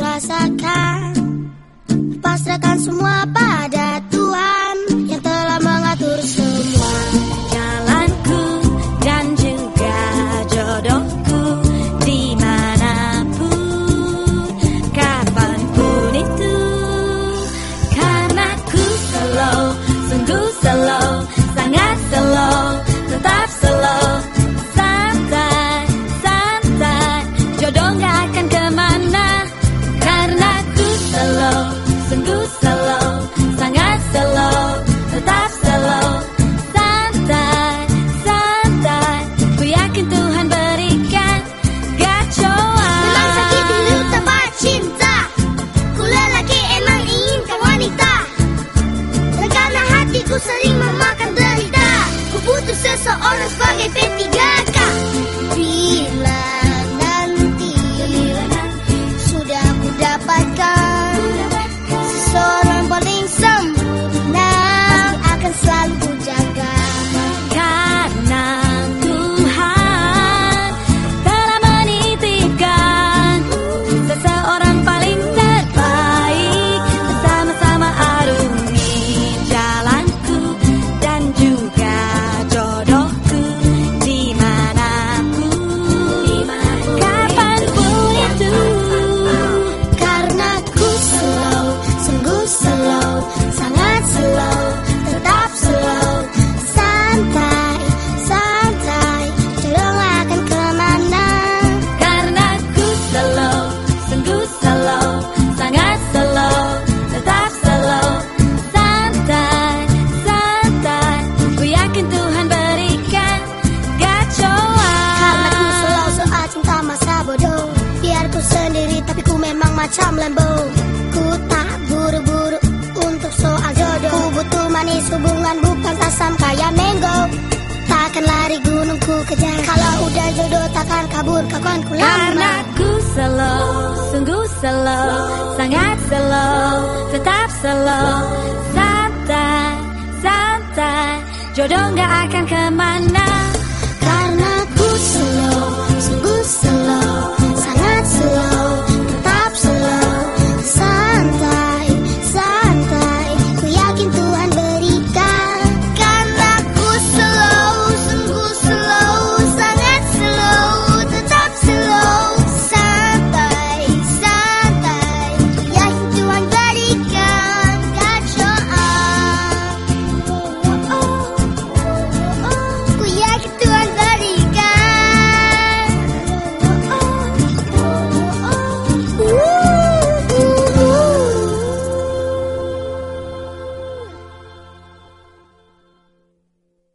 rasakan. Pasrahkan semua pada Tuhan Yang telah mengatur semua Jalanku dan juga jodohku Di mana pun, kapan pun itu. Karena ku slow, sungguh slow macam lembu. Ku tak buru-buru untuk soal jodoh. Ku butuh manis hubungan bukan asam kayak mango. Takkan lari gunung ku kejar. Kalau udah jodoh takkan kabur kawan ku lama Karena ku slow, sungguh slow Sangat slow, tetap slow Santai, santai Jodoh gak akan ke mana